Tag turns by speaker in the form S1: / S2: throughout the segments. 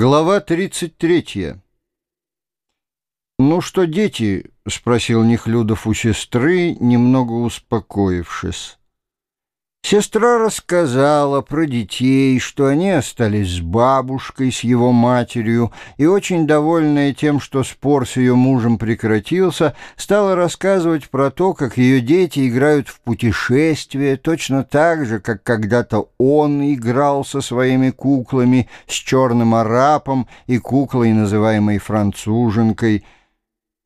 S1: Глава 33. «Ну что, дети?» — спросил Нехлюдов у сестры, немного успокоившись. Сестра рассказала про детей, что они остались с бабушкой, с его матерью, и, очень довольная тем, что спор с ее мужем прекратился, стала рассказывать про то, как ее дети играют в путешествия, точно так же, как когда-то он играл со своими куклами, с черным арапом и куклой, называемой француженкой.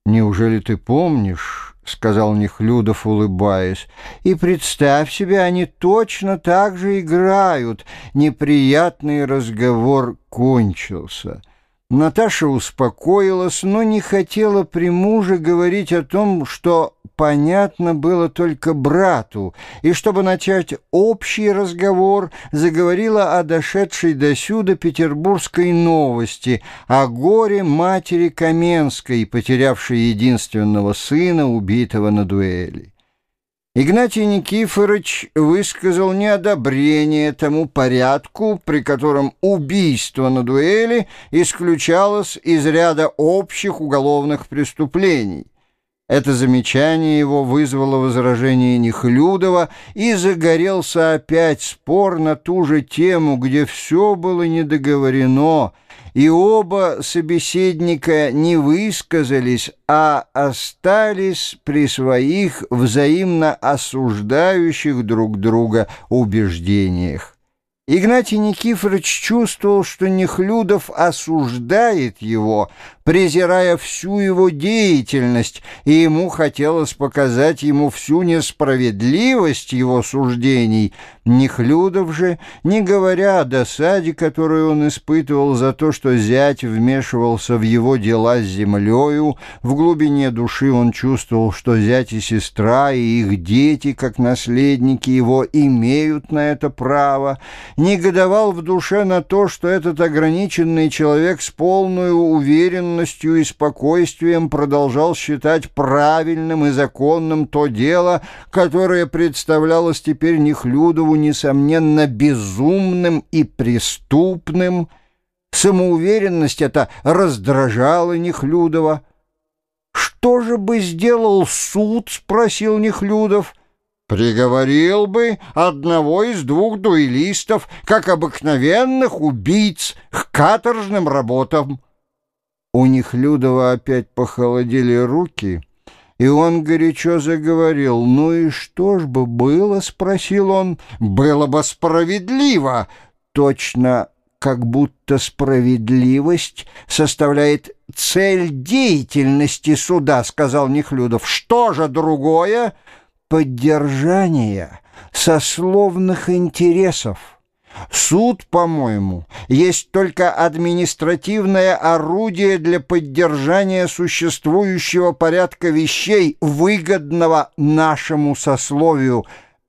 S1: «Неужели ты помнишь?» — сказал Нехлюдов, улыбаясь. «И представь себе, они точно так же играют. Неприятный разговор кончился». Наташа успокоилась, но не хотела при муже говорить о том, что понятно было только брату, и чтобы начать общий разговор, заговорила о дошедшей досюда петербургской новости, о горе матери Каменской, потерявшей единственного сына, убитого на дуэли. Игнатий Никифорович высказал неодобрение тому порядку, при котором убийство на дуэли исключалось из ряда общих уголовных преступлений. Это замечание его вызвало возражение Нехлюдова, и загорелся опять спор на ту же тему, где все было недоговорено, и оба собеседника не высказались, а остались при своих взаимно осуждающих друг друга убеждениях. Игнатий Никифорович чувствовал, что Нехлюдов осуждает его, презирая всю его деятельность, и ему хотелось показать ему всю несправедливость его суждений. Нехлюдов же, не говоря о досаде, которую он испытывал за то, что зять вмешивался в его дела с землею, в глубине души он чувствовал, что зять и сестра, и их дети, как наследники его, имеют на это право, негодовал в душе на то, что этот ограниченный человек с полной уверенностью и спокойствием продолжал считать правильным и законным то дело, которое представлялось теперь Нехлюдову, несомненно, безумным и преступным. Самоуверенность эта раздражала Нехлюдова. «Что же бы сделал суд?» — спросил Нехлюдов. — приговорил бы одного из двух дуэлистов, как обыкновенных убийц, к каторжным работам. У них Людова опять похолодели руки, и он горячо заговорил. «Ну и что ж бы было?» — спросил он. «Было бы справедливо!» «Точно, как будто справедливость составляет цель деятельности суда», — сказал Нехлюдов. «Что же другое?» поддержания сословных интересов. Суд, по-моему, есть только административное орудие для поддержания существующего порядка вещей, выгодного нашему сословию.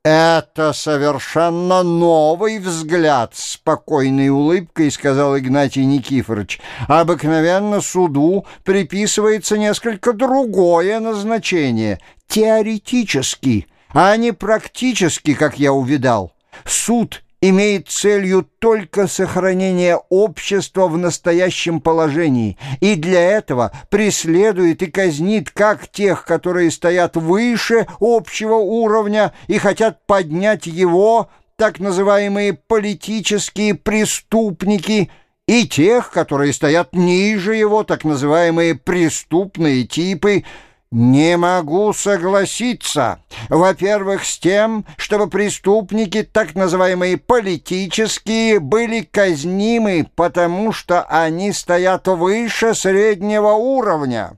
S1: «Это совершенно новый взгляд», — спокойной улыбкой сказал Игнатий Никифорович. «Обыкновенно суду приписывается несколько другое назначение — теоретически, а не практически, как я увидал. Суд имеет целью только сохранение общества в настоящем положении, и для этого преследует и казнит как тех, которые стоят выше общего уровня и хотят поднять его, так называемые политические преступники, и тех, которые стоят ниже его, так называемые преступные типы – «Не могу согласиться, во-первых, с тем, чтобы преступники, так называемые политические, были казнимы, потому что они стоят выше среднего уровня.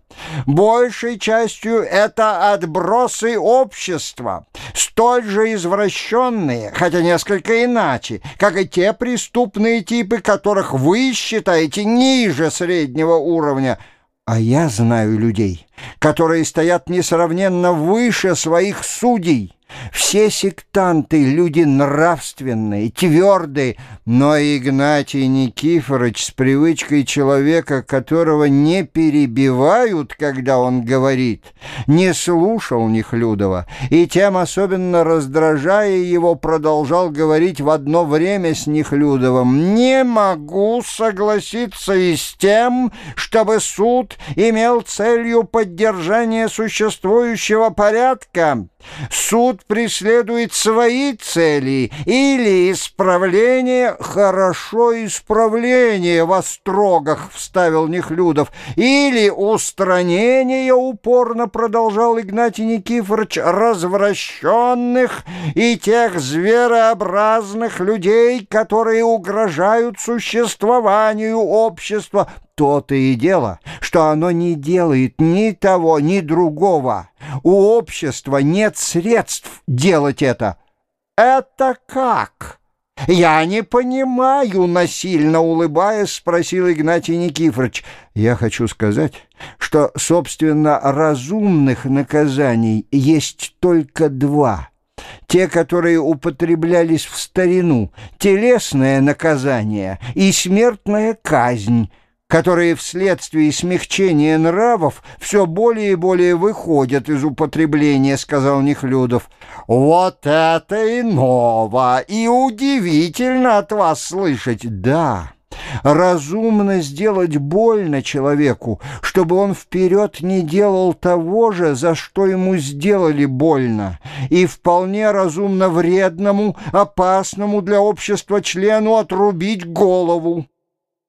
S1: Большей частью это отбросы общества, столь же извращенные, хотя несколько иначе, как и те преступные типы, которых вы считаете ниже среднего уровня – а я знаю людей, которые стоят несравненно выше своих судей, Все сектанты — люди нравственные, твердые, но Игнатий Никифорович с привычкой человека, которого не перебивают, когда он говорит, не слушал Нехлюдова, и тем особенно раздражая его, продолжал говорить в одно время с Нехлюдовым. «Не могу согласиться и с тем, чтобы суд имел целью поддержания существующего порядка». Суд преследует свои цели или исправление, хорошо исправление во строгах, вставил Нехлюдов, или устранение, упорно продолжал Игнатий Никифорович, развращенных и тех зверообразных людей, которые угрожают существованию общества. То-то и дело, что оно не делает ни того, ни другого. У общества нет средств делать это. Это как? Я не понимаю, насильно улыбаясь, спросил Игнатий Никифорович. Я хочу сказать, что, собственно, разумных наказаний есть только два — те, которые употреблялись в старину, телесное наказание и смертная казнь — которые вследствие смягчения нравов все более и более выходят из употребления, сказал Нехлюдов. Вот это и ново, и удивительно от вас слышать. Да, разумно сделать больно человеку, чтобы он вперед не делал того же, за что ему сделали больно, и вполне разумно вредному, опасному для общества члену отрубить голову.